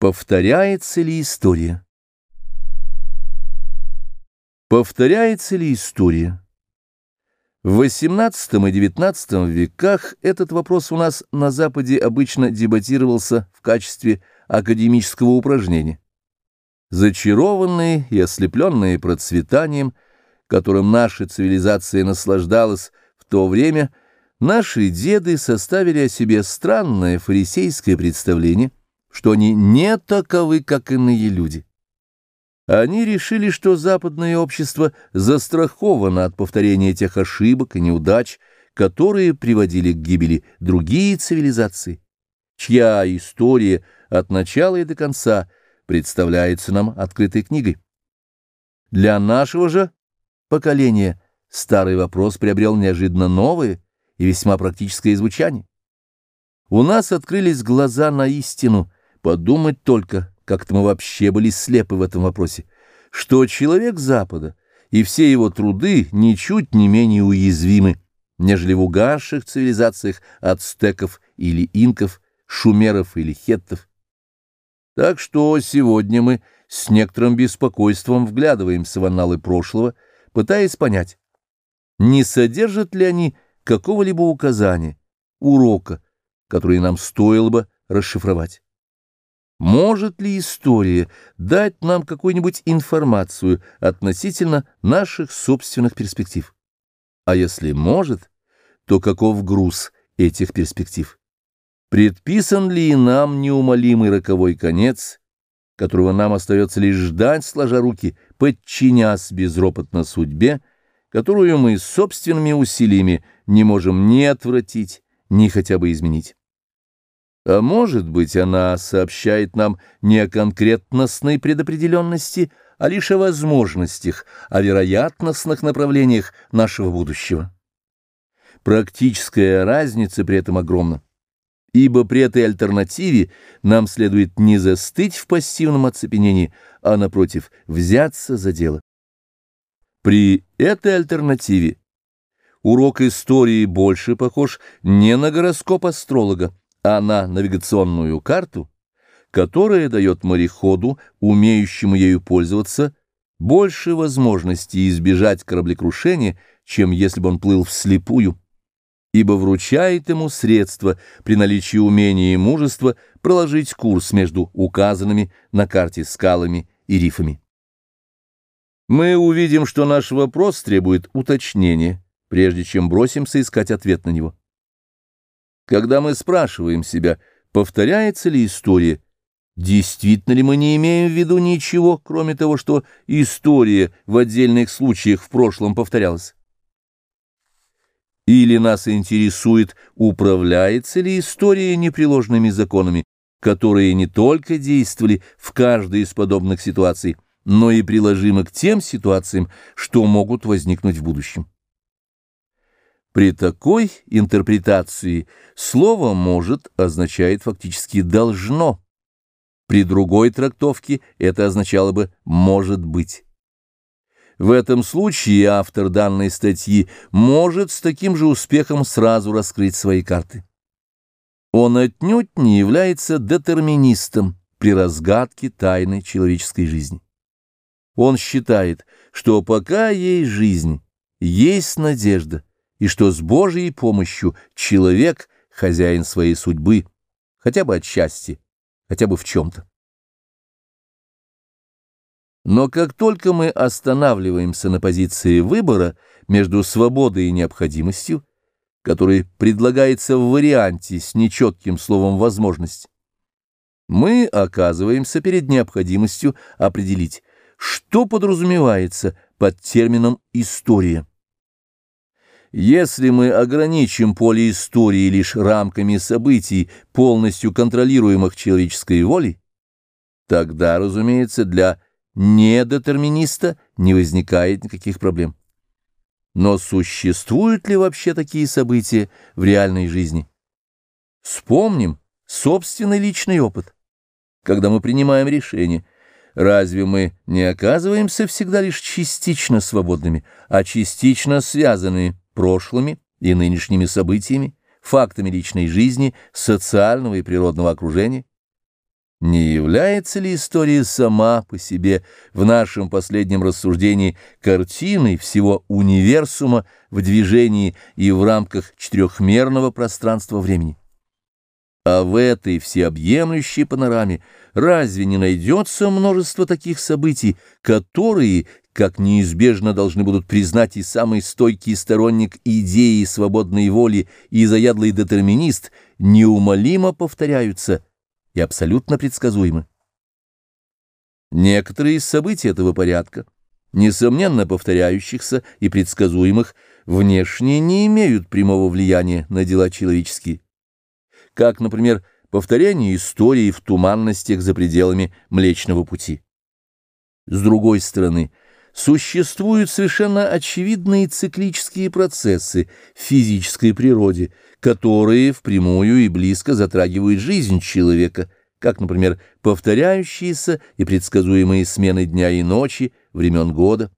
Повторяется ли история? Повторяется ли история? В XVIII и XIX веках этот вопрос у нас на Западе обычно дебатировался в качестве академического упражнения. Зачарованные и ослепленные процветанием, которым наша цивилизация наслаждалась в то время, наши деды составили о себе странное фарисейское представление, что они не таковы, как иные люди. Они решили, что западное общество застраховано от повторения тех ошибок и неудач, которые приводили к гибели другие цивилизации, чья история от начала и до конца представляется нам открытой книгой. Для нашего же поколения старый вопрос приобрел неожиданно новое и весьма практическое звучание. У нас открылись глаза на истину — Подумать только, как-то мы вообще были слепы в этом вопросе, что человек Запада и все его труды ничуть не менее уязвимы, нежели в угасших цивилизациях ацтеков или инков, шумеров или хеттов. Так что сегодня мы с некоторым беспокойством вглядываемся в анналы прошлого, пытаясь понять, не содержат ли они какого-либо указания, урока, который нам стоило бы расшифровать. Может ли история дать нам какую-нибудь информацию относительно наших собственных перспектив? А если может, то каков груз этих перспектив? Предписан ли нам неумолимый роковой конец, которого нам остается лишь ждать, сложа руки, подчинясь безропотно судьбе, которую мы собственными усилиями не можем ни отвратить, ни хотя бы изменить? А может быть, она сообщает нам не о конкретностной предопределенности, а лишь о возможностях, о вероятностных направлениях нашего будущего. Практическая разница при этом огромна, ибо при этой альтернативе нам следует не застыть в пассивном оцепенении, а, напротив, взяться за дело. При этой альтернативе урок истории больше похож не на гороскоп астролога, а на навигационную карту, которая дает мореходу, умеющему ею пользоваться, больше возможностей избежать кораблекрушения, чем если бы он плыл вслепую, ибо вручает ему средства при наличии умения и мужества проложить курс между указанными на карте скалами и рифами. Мы увидим, что наш вопрос требует уточнения, прежде чем бросимся искать ответ на него. Когда мы спрашиваем себя, повторяется ли история, действительно ли мы не имеем в виду ничего, кроме того, что история в отдельных случаях в прошлом повторялась? Или нас интересует, управляется ли история непреложными законами, которые не только действовали в каждой из подобных ситуаций, но и приложимы к тем ситуациям, что могут возникнуть в будущем. При такой интерпретации слово «может» означает фактически «должно». При другой трактовке это означало бы «может быть». В этом случае автор данной статьи может с таким же успехом сразу раскрыть свои карты. Он отнюдь не является детерминистом при разгадке тайны человеческой жизни. Он считает, что пока есть жизнь, есть надежда, и что с Божьей помощью человек — хозяин своей судьбы, хотя бы отчасти, хотя бы в чем-то. Но как только мы останавливаемся на позиции выбора между свободой и необходимостью, который предлагается в варианте с нечетким словом «возможность», мы оказываемся перед необходимостью определить, что подразумевается под термином «история». Если мы ограничим поле истории лишь рамками событий, полностью контролируемых человеческой волей, тогда, разумеется, для недетерминиста не возникает никаких проблем. Но существуют ли вообще такие события в реальной жизни? Вспомним собственный личный опыт. Когда мы принимаем решение, разве мы не оказываемся всегда лишь частично свободными, а частично связанными прошлыми и нынешними событиями, фактами личной жизни, социального и природного окружения. Не является ли история сама по себе в нашем последнем рассуждении картиной всего универсума в движении и в рамках четырехмерного пространства времени? А в этой всеобъемлющей панораме разве не найдется множество таких событий, которые, как неизбежно должны будут признать и самый стойкий сторонник идеи свободной воли и заядлый детерминист, неумолимо повторяются и абсолютно предсказуемы? Некоторые из событий этого порядка, несомненно повторяющихся и предсказуемых, внешне не имеют прямого влияния на дела человеческие как, например, повторение истории в туманностях за пределами Млечного Пути. С другой стороны, существуют совершенно очевидные циклические процессы в физической природе, которые впрямую и близко затрагивают жизнь человека, как, например, повторяющиеся и предсказуемые смены дня и ночи, времен года.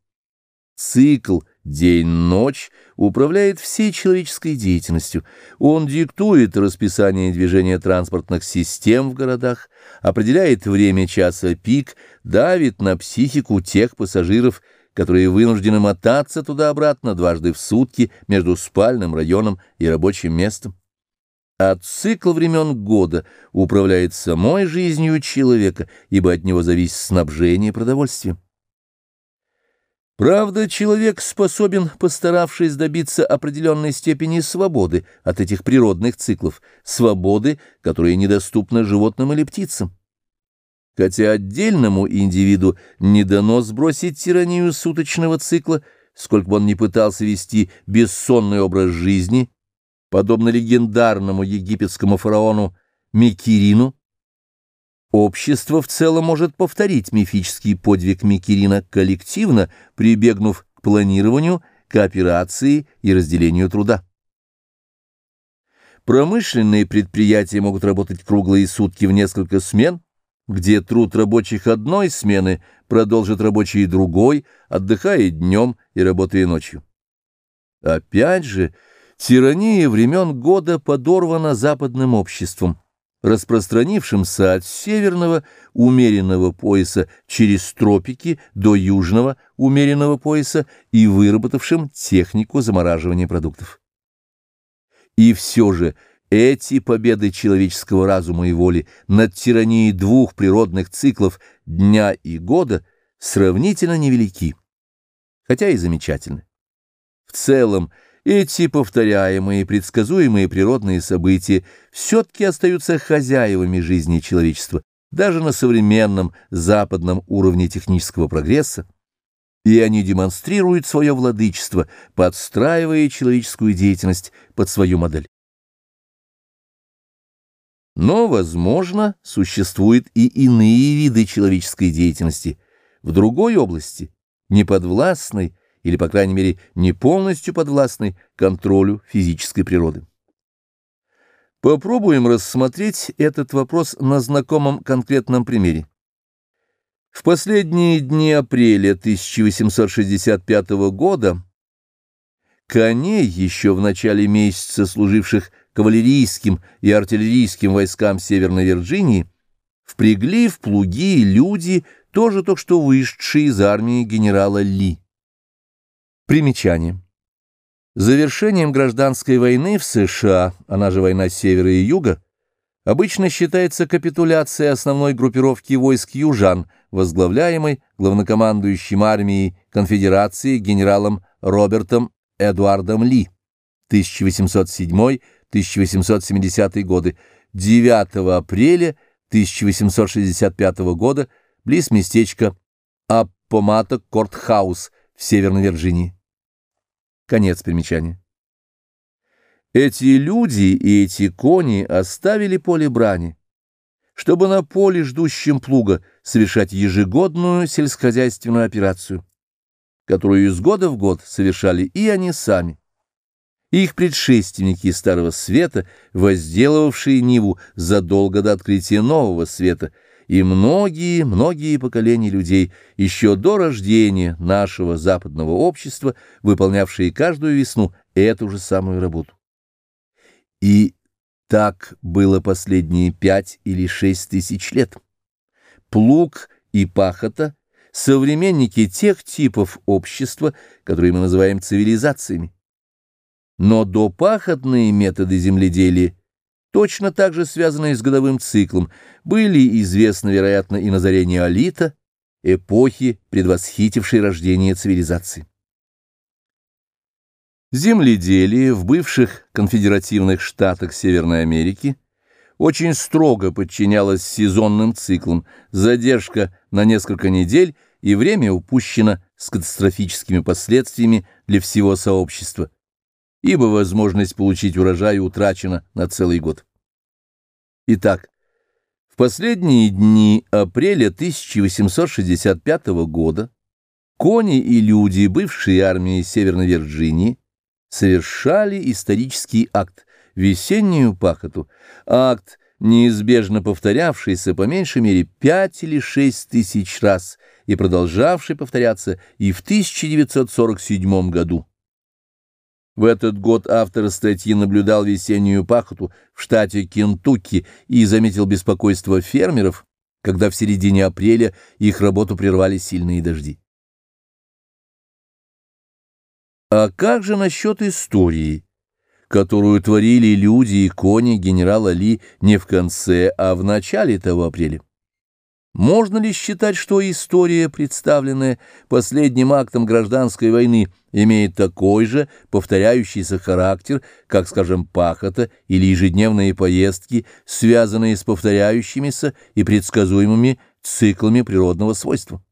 Цикл день-ночь управляет всей человеческой деятельностью. Он диктует расписание движения транспортных систем в городах, определяет время часа пик, давит на психику тех пассажиров, которые вынуждены мотаться туда-обратно дважды в сутки между спальным районом и рабочим местом. А цикл времен года управляет самой жизнью человека, ибо от него зависит снабжение продовольствием. Правда, человек способен, постаравшись добиться определенной степени свободы от этих природных циклов, свободы, которая недоступна животным или птицам. Хотя отдельному индивиду не дано сбросить тиранию суточного цикла, сколько бы он ни пытался вести бессонный образ жизни, подобно легендарному египетскому фараону Микирину, Общество в целом может повторить мифический подвиг Микерина коллективно, прибегнув к планированию, кооперации и разделению труда. Промышленные предприятия могут работать круглые сутки в несколько смен, где труд рабочих одной смены продолжит рабочие другой, отдыхая днем и работая ночью. Опять же, тирания времен года подорвана западным обществом распространившимся от северного умеренного пояса через тропики до южного умеренного пояса и выработавшим технику замораживания продуктов. И все же эти победы человеческого разума и воли над тиранией двух природных циклов дня и года сравнительно невелики, хотя и замечательны. В целом, эти повторяемые, предсказуемые природные события все-таки остаются хозяевами жизни человечества, даже на современном западном уровне технического прогресса, и они демонстрируют свое владычество, подстраивая человеческую деятельность под свою модель. Но, возможно, существуют и иные виды человеческой деятельности в другой области, неподвластной, или, по крайней мере, не полностью подвластны контролю физической природы. Попробуем рассмотреть этот вопрос на знакомом конкретном примере. В последние дни апреля 1865 года коней, еще в начале месяца служивших кавалерийским и артиллерийским войскам Северной Вирджинии, впрягли в плуги люди, тоже только что вышедшие из армии генерала Ли. Примечание. Завершением гражданской войны в США, она же война севера и юга, обычно считается капитуляция основной группировки войск южан, возглавляемой главнокомандующим армией конфедерации генералом Робертом Эдуардом Ли 1807-1870 годы 9 апреля 1865 года близ местечка Аппомата Кортхаус в Северной Вирджинии. Конец примечания. Эти люди и эти кони оставили поле брани, чтобы на поле, ждущем плуга, совершать ежегодную сельскохозяйственную операцию, которую из года в год совершали и они сами. Их предшественники Старого Света, возделывавшие Ниву задолго до открытия Нового Света – и многие-многие поколения людей еще до рождения нашего западного общества, выполнявшие каждую весну эту же самую работу. И так было последние пять или шесть тысяч лет. плуг и пахота – современники тех типов общества, которые мы называем цивилизациями. Но допахотные методы земледелия, точно так же связанные с годовым циклом, были известны, вероятно, и на неолита, эпохи, предвосхитившей рождение цивилизации. Земледелие в бывших конфедеративных штатах Северной Америки очень строго подчинялось сезонным циклам, задержка на несколько недель и время упущено с катастрофическими последствиями для всего сообщества, ибо возможность получить урожай утрачена на целый год. Итак, в последние дни апреля 1865 года кони и люди бывшей армии Северной Вирджинии совершали исторический акт, весеннюю пахоту, акт, неизбежно повторявшийся по меньшей мере пять или шесть тысяч раз и продолжавший повторяться и в 1947 году. В этот год автор статьи наблюдал весеннюю пахоту в штате Кентукки и заметил беспокойство фермеров, когда в середине апреля их работу прервали сильные дожди. А как же насчет истории, которую творили люди и кони генерала Ли не в конце, а в начале того апреля? Можно ли считать, что история, представленная последним актом гражданской войны, имеет такой же повторяющийся характер, как, скажем, пахота или ежедневные поездки, связанные с повторяющимися и предсказуемыми циклами природного свойства?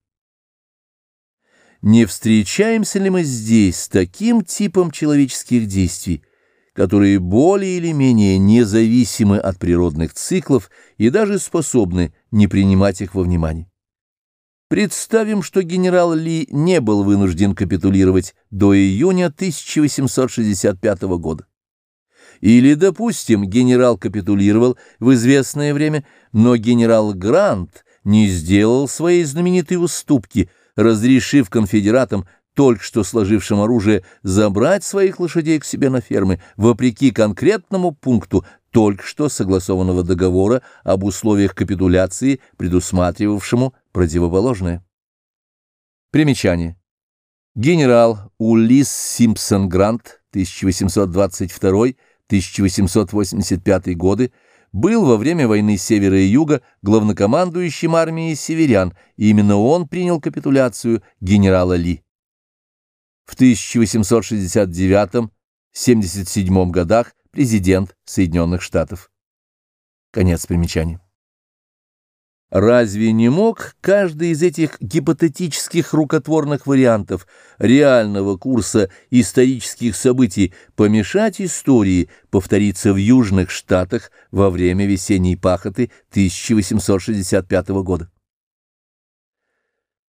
не встречаемся ли мы здесь с таким типом человеческих действий, которые более или менее независимы от природных циклов и даже способны не принимать их во внимание. Представим, что генерал Ли не был вынужден капитулировать до июня 1865 года. Или, допустим, генерал капитулировал в известное время, но генерал Грант не сделал своей знаменитой уступки – разрешив конфедератам, только что сложившим оружие, забрать своих лошадей к себе на фермы, вопреки конкретному пункту только что согласованного договора об условиях капитуляции, предусматривавшему противоположное. Примечание. Генерал Улис Симпсон Грант, 1822-1885 годы, был во время войны Севера и Юга главнокомандующим армией северян, и именно он принял капитуляцию генерала Ли. В 1869-77 годах президент Соединенных Штатов. Конец примечания. Разве не мог каждый из этих гипотетических рукотворных вариантов реального курса исторических событий помешать истории повториться в Южных Штатах во время весенней пахоты 1865 года?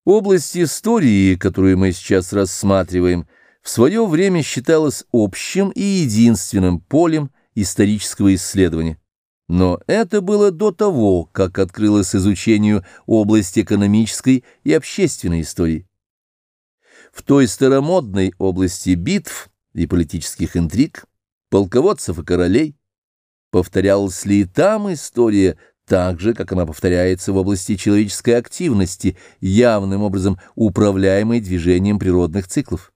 Область истории, которую мы сейчас рассматриваем, в свое время считалась общим и единственным полем исторического исследования. Но это было до того, как открылось изучению область экономической и общественной истории. В той старомодной области битв и политических интриг, полководцев и королей, повторялась ли там история так же, как она повторяется в области человеческой активности, явным образом управляемой движением природных циклов?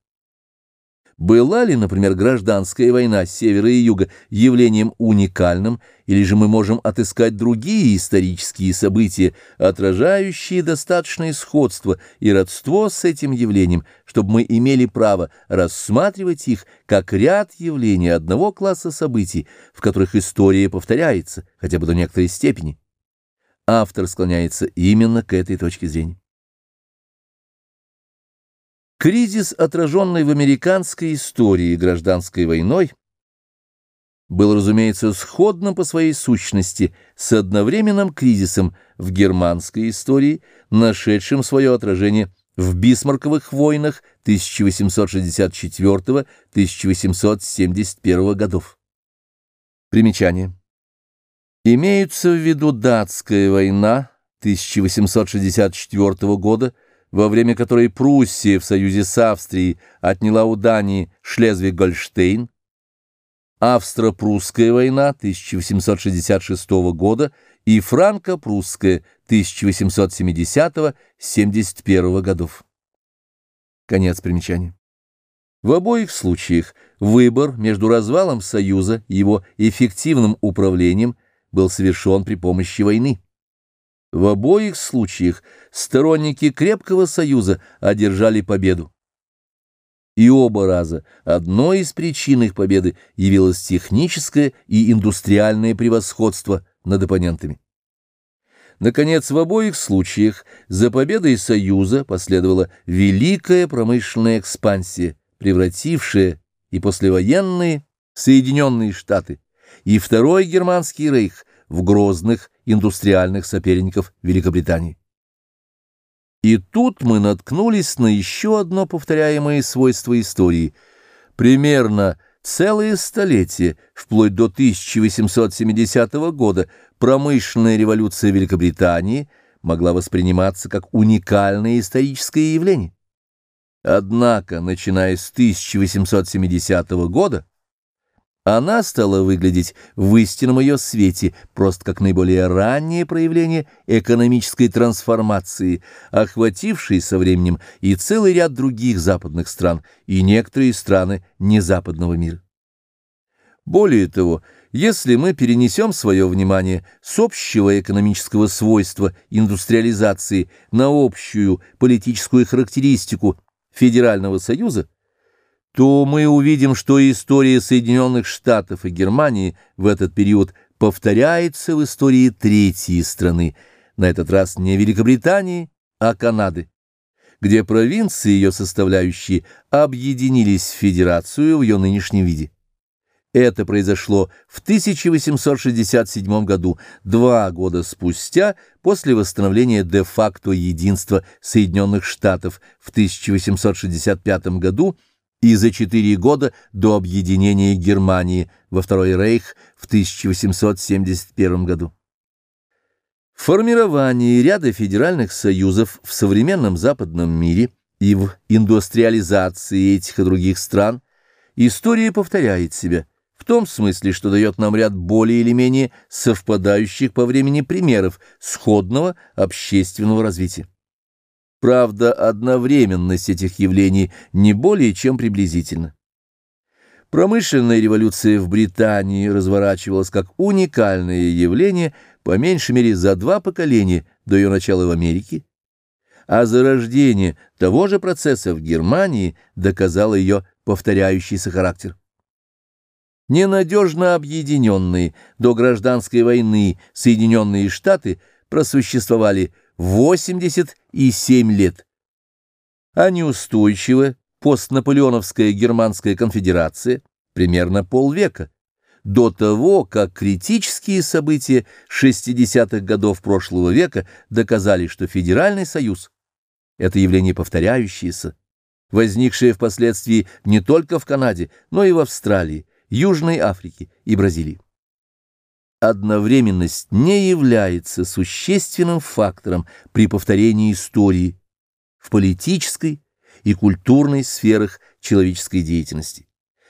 Была ли, например, гражданская война севера и юга явлением уникальным, или же мы можем отыскать другие исторические события, отражающие достаточное сходство и родство с этим явлением, чтобы мы имели право рассматривать их как ряд явлений одного класса событий, в которых история повторяется, хотя бы до некоторой степени? Автор склоняется именно к этой точке зрения. Кризис, отраженный в американской истории гражданской войной, был, разумеется, сходным по своей сущности с одновременным кризисом в германской истории, нашедшим свое отражение в Бисмарковых войнах 1864-1871 годов. Примечание. Имеются в виду датская война 1864 года, во время которой Пруссия в союзе с Австрией отняла у Дании Шлезвиг-Гольштейн, Австро-Прусская война 1866 года и Франко-Прусская 1870-71 годов. Конец примечания. В обоих случаях выбор между развалом Союза и его эффективным управлением был совершен при помощи войны. В обоих случаях сторонники крепкого союза одержали победу. И оба раза одной из причин их победы явилось техническое и индустриальное превосходство над оппонентами. Наконец, в обоих случаях за победой Союза последовала великая промышленная экспансия, превратившая и послевоенные Соединенные Штаты, и Второй Германский рейх в грозных индустриальных соперников Великобритании. И тут мы наткнулись на еще одно повторяемое свойство истории. Примерно целое столетие, вплоть до 1870 года, промышленная революция Великобритании могла восприниматься как уникальное историческое явление. Однако, начиная с 1870 года, она стала выглядеть в истинном ее свете просто как наиболее раннее проявление экономической трансформации, охватившей со временем и целый ряд других западных стран, и некоторые страны незападного мира. Более того, если мы перенесем свое внимание с общего экономического свойства индустриализации на общую политическую характеристику Федерального Союза, то мы увидим, что история Соединенных Штатов и Германии в этот период повторяется в истории третьей страны, на этот раз не Великобритании, а Канады, где провинции ее составляющие объединились в федерацию в ее нынешнем виде. Это произошло в 1867 году, два года спустя, после восстановления де-факто единства Соединенных Штатов в 1865 году, и за четыре года до объединения Германии во Второй Рейх в 1871 году. Формирование ряда федеральных союзов в современном западном мире и в индустриализации этих и других стран история повторяет себя в том смысле, что дает нам ряд более или менее совпадающих по времени примеров сходного общественного развития. Правда, одновременность этих явлений не более чем приблизительна. Промышленная революция в Британии разворачивалась как уникальное явление по меньшей мере за два поколения до ее начала в Америке, а зарождение того же процесса в Германии доказало ее повторяющийся характер. Ненадежно объединенные до гражданской войны Соединенные Штаты просуществовали 87 лет. А неустойчивая постнаполеоновская германская конфедерация примерно полвека, до того, как критические события 60-х годов прошлого века доказали, что Федеральный Союз – это явление повторяющееся, возникшее впоследствии не только в Канаде, но и в Австралии, Южной Африке и Бразилии одновременность не является существенным фактором при повторении истории в политической и культурной сферах человеческой деятельности.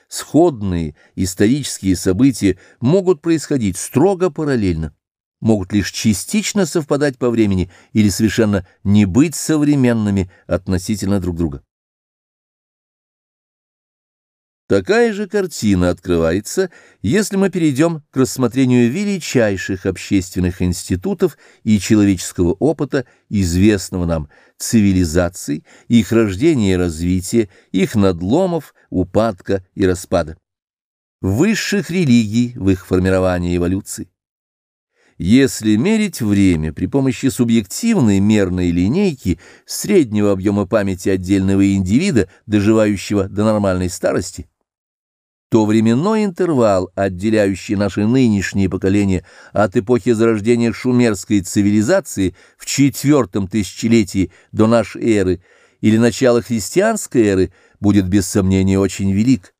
Сходные исторические события могут происходить строго параллельно, могут лишь частично совпадать по времени или совершенно не быть современными относительно друг друга. Такая же картина открывается, если мы перейдем к рассмотрению величайших общественных институтов и человеческого опыта, известного нам, цивилизаций, их рождения и развития, их надломов, упадка и распада. Высших религий в их формировании эволюции. Если мерить время при помощи субъективной мерной линейки среднего объема памяти отдельного индивида, доживающего до нормальной старости, то временной интервал, отделяющий наши нынешние поколения от эпохи зарождения шумерской цивилизации в четвертом тысячелетии до нашей эры или начала христианской эры, будет без сомнения очень велик.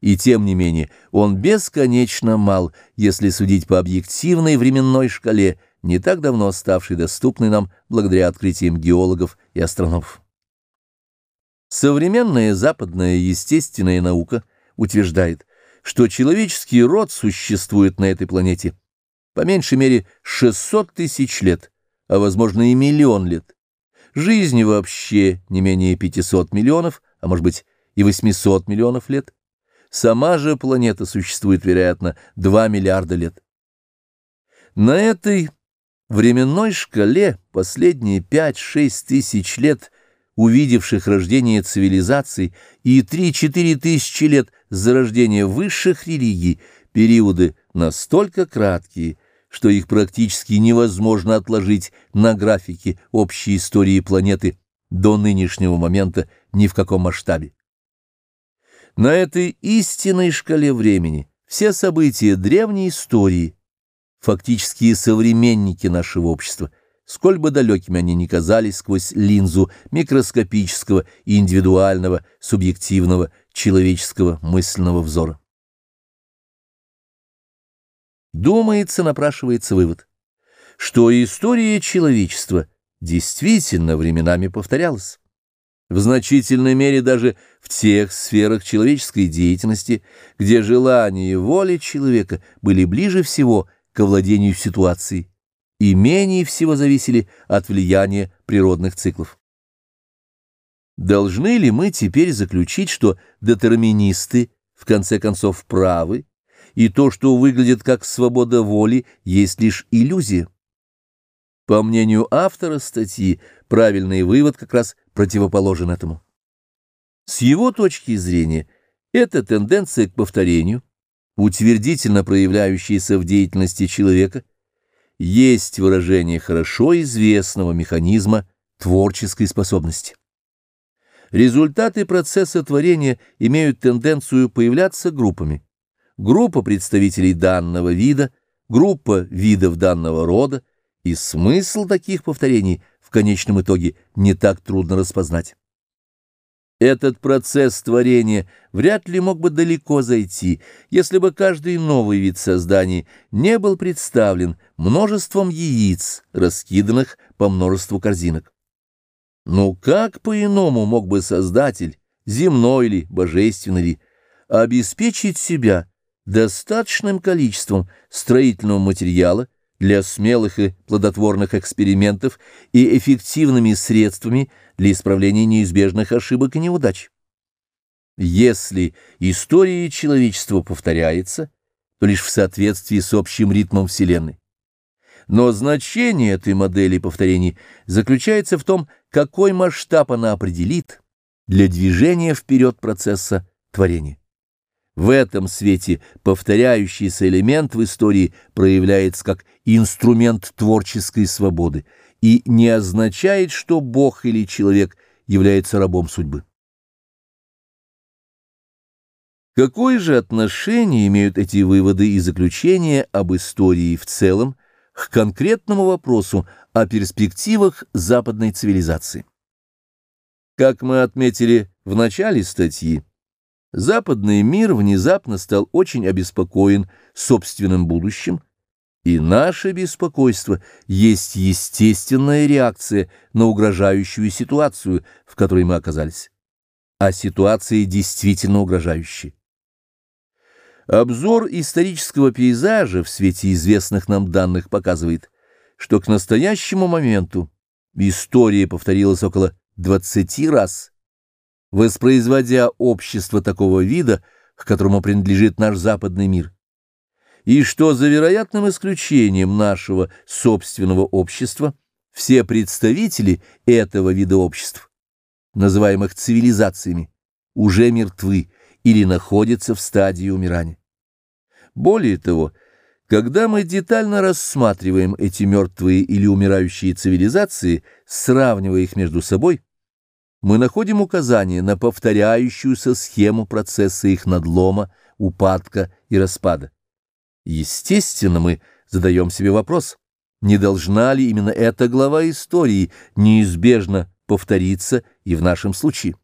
И тем не менее он бесконечно мал, если судить по объективной временной шкале, не так давно ставшей доступной нам благодаря открытиям геологов и астрономов. Современная западная естественная наука – утверждает, что человеческий род существует на этой планете по меньшей мере 600 тысяч лет, а возможно и миллион лет. Жизни вообще не менее 500 миллионов, а может быть и 800 миллионов лет. Сама же планета существует, вероятно, 2 миллиарда лет. На этой временной шкале последние 5-6 тысяч лет, увидевших рождение цивилизаций, и 3-4 тысячи лет зарождения высших религий, периоды настолько краткие, что их практически невозможно отложить на графике общей истории планеты до нынешнего момента ни в каком масштабе. На этой истинной шкале времени все события древней истории, фактические современники нашего общества, сколь бы далекими они ни казались сквозь линзу микроскопического, индивидуального, субъективного, человеческого мысленного взора. Думается, напрашивается вывод, что история человечества действительно временами повторялась. В значительной мере даже в тех сферах человеческой деятельности, где желание и воля человека были ближе всего к овладению ситуацией и менее всего зависели от влияния природных циклов. Должны ли мы теперь заключить, что детерминисты в конце концов правы, и то, что выглядит как свобода воли, есть лишь иллюзия? По мнению автора статьи, правильный вывод как раз противоположен этому. С его точки зрения, эта тенденция к повторению, утвердительно проявляющаяся в деятельности человека, есть выражение хорошо известного механизма творческой способности. Результаты процесса творения имеют тенденцию появляться группами. Группа представителей данного вида, группа видов данного рода, и смысл таких повторений в конечном итоге не так трудно распознать. Этот процесс творения вряд ли мог бы далеко зайти, если бы каждый новый вид созданий не был представлен множеством яиц, раскиданных по множеству корзинок. Ну как по-иному мог бы Создатель, земной ли, божественный ли, обеспечить себя достаточным количеством строительного материала, для смелых и плодотворных экспериментов и эффективными средствами для исправления неизбежных ошибок и неудач. Если история человечества повторяется, то лишь в соответствии с общим ритмом Вселенной. Но значение этой модели повторений заключается в том, какой масштаб она определит для движения вперед процесса творения. В этом свете повторяющийся элемент в истории проявляется как инструмент творческой свободы и не означает, что Бог или человек является рабом судьбы. Какое же отношение имеют эти выводы и заключения об истории в целом к конкретному вопросу о перспективах западной цивилизации? Как мы отметили в начале статьи, Западный мир внезапно стал очень обеспокоен собственным будущим, и наше беспокойство есть естественная реакция на угрожающую ситуацию, в которой мы оказались. А ситуация действительно угрожающая. Обзор исторического пейзажа в свете известных нам данных показывает, что к настоящему моменту история повторилась около 20 раз, воспроизводя общество такого вида, к которому принадлежит наш западный мир, и что за вероятным исключением нашего собственного общества все представители этого вида обществ, называемых цивилизациями, уже мертвы или находятся в стадии умирания. Более того, когда мы детально рассматриваем эти мертвые или умирающие цивилизации, сравнивая их между собой, мы находим указание на повторяющуюся схему процесса их надлома, упадка и распада. Естественно, мы задаем себе вопрос, не должна ли именно эта глава истории неизбежно повториться и в нашем случае?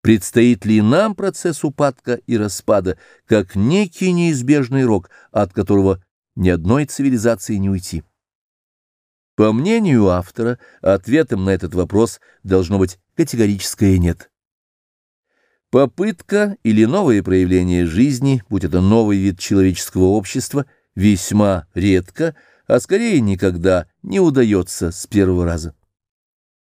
Предстоит ли нам процесс упадка и распада, как некий неизбежный рок, от которого ни одной цивилизации не уйти? По мнению автора, ответом на этот вопрос должно быть категорическое «нет». Попытка или новое проявление жизни, будь это новый вид человеческого общества, весьма редко, а скорее никогда не удается с первого раза.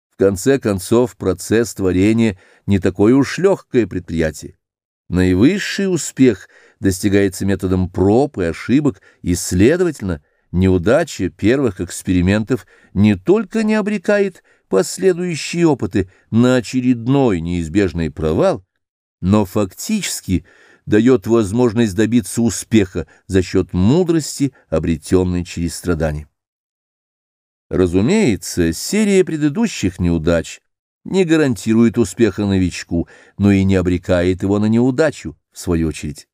В конце концов, процесс творения не такое уж легкое предприятие. Наивысший успех достигается методом проб и ошибок, и, следовательно, неудача первых экспериментов не только не обрекает последующие опыты на очередной неизбежный провал, но фактически дает возможность добиться успеха за счет мудрости, обретенной через страдания. Разумеется, серия предыдущих неудач не гарантирует успеха новичку, но и не обрекает его на неудачу, в свою очередь.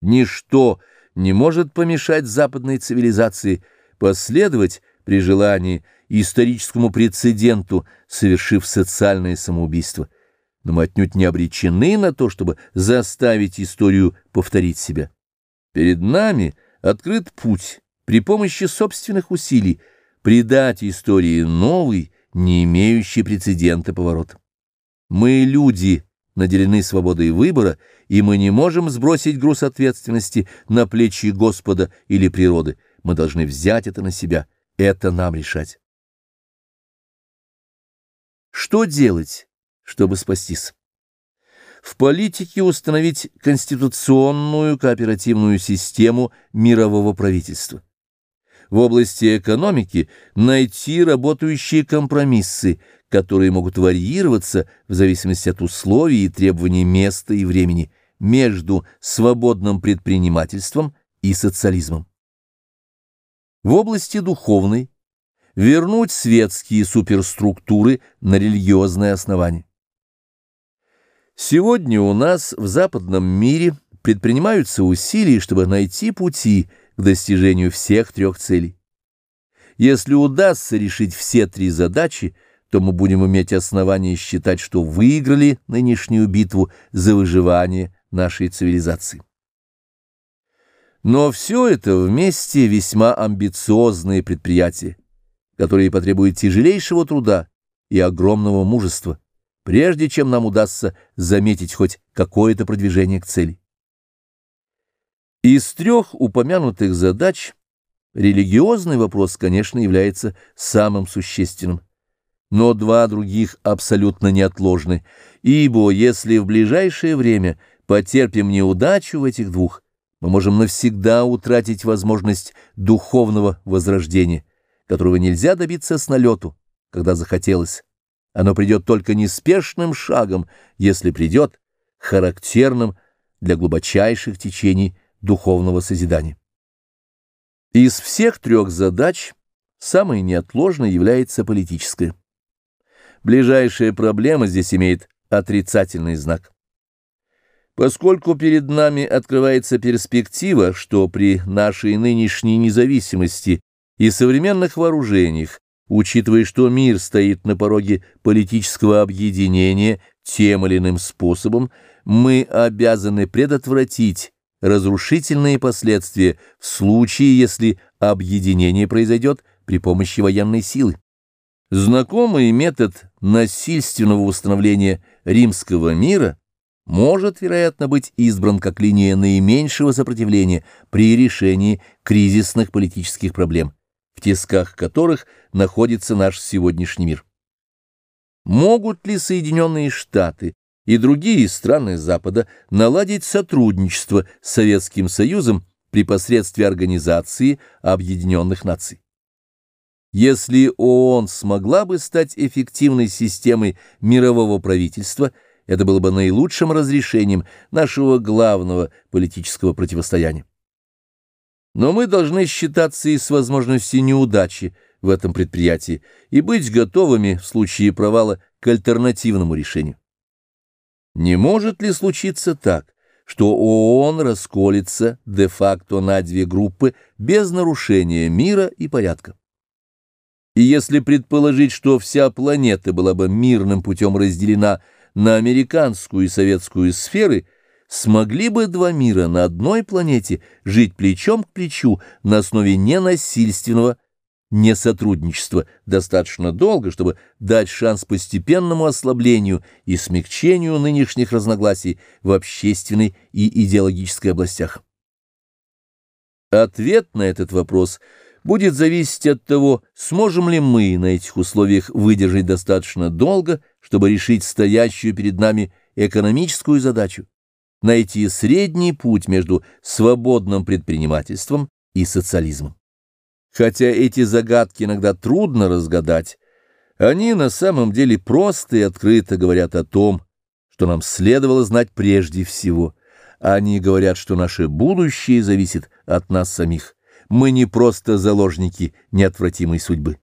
Ничто не может помешать западной цивилизации последовать при желании историческому прецеденту, совершив социальное самоубийство. Но мы отнюдь не обречены на то, чтобы заставить историю повторить себя. Перед нами открыт путь при помощи собственных усилий придать истории новый, не имеющий прецедента поворот. Мы, люди, наделены свободой выбора, и мы не можем сбросить груз ответственности на плечи Господа или природы. Мы должны взять это на себя. Это нам решать. Что делать, чтобы спастись? В политике установить конституционную кооперативную систему мирового правительства. В области экономики найти работающие компромиссы, которые могут варьироваться в зависимости от условий и требований места и времени между свободным предпринимательством и социализмом. В области духовной вернуть светские суперструктуры на религиозное основание. Сегодня у нас в западном мире предпринимаются усилия, чтобы найти пути к достижению всех трех целей. Если удастся решить все три задачи, то мы будем иметь основания считать, что выиграли нынешнюю битву за выживание нашей цивилизации. Но все это вместе весьма амбициозные предприятия, которые потребуют тяжелейшего труда и огромного мужества, прежде чем нам удастся заметить хоть какое-то продвижение к цели. Из трех упомянутых задач религиозный вопрос, конечно, является самым существенным но два других абсолютно неотложны, ибо если в ближайшее время потерпим неудачу в этих двух, мы можем навсегда утратить возможность духовного возрождения, которого нельзя добиться с налету, когда захотелось. Оно придет только неспешным шагом, если придет, характерным для глубочайших течений духовного созидания. Из всех трех задач самой неотложной является политическая. Ближайшая проблема здесь имеет отрицательный знак. Поскольку перед нами открывается перспектива, что при нашей нынешней независимости и современных вооружениях, учитывая, что мир стоит на пороге политического объединения тем или иным способом, мы обязаны предотвратить разрушительные последствия в случае, если объединение произойдет при помощи военной силы. Знакомый метод насильственного установления римского мира может, вероятно, быть избран как линия наименьшего сопротивления при решении кризисных политических проблем, в тисках которых находится наш сегодняшний мир. Могут ли Соединенные Штаты и другие страны Запада наладить сотрудничество с Советским Союзом при посредстве Организации Объединенных Наций? Если ООН смогла бы стать эффективной системой мирового правительства, это было бы наилучшим разрешением нашего главного политического противостояния. Но мы должны считаться и с возможностью неудачи в этом предприятии и быть готовыми в случае провала к альтернативному решению. Не может ли случиться так, что ООН расколется де-факто на две группы без нарушения мира и порядка? И если предположить, что вся планета была бы мирным путем разделена на американскую и советскую сферы, смогли бы два мира на одной планете жить плечом к плечу на основе ненасильственного несотрудничества достаточно долго, чтобы дать шанс постепенному ослаблению и смягчению нынешних разногласий в общественной и идеологической областях. Ответ на этот вопрос – будет зависеть от того, сможем ли мы на этих условиях выдержать достаточно долго, чтобы решить стоящую перед нами экономическую задачу, найти средний путь между свободным предпринимательством и социализмом. Хотя эти загадки иногда трудно разгадать, они на самом деле просто и открыто говорят о том, что нам следовало знать прежде всего. Они говорят, что наше будущее зависит от нас самих. Мы не просто заложники неотвратимой судьбы.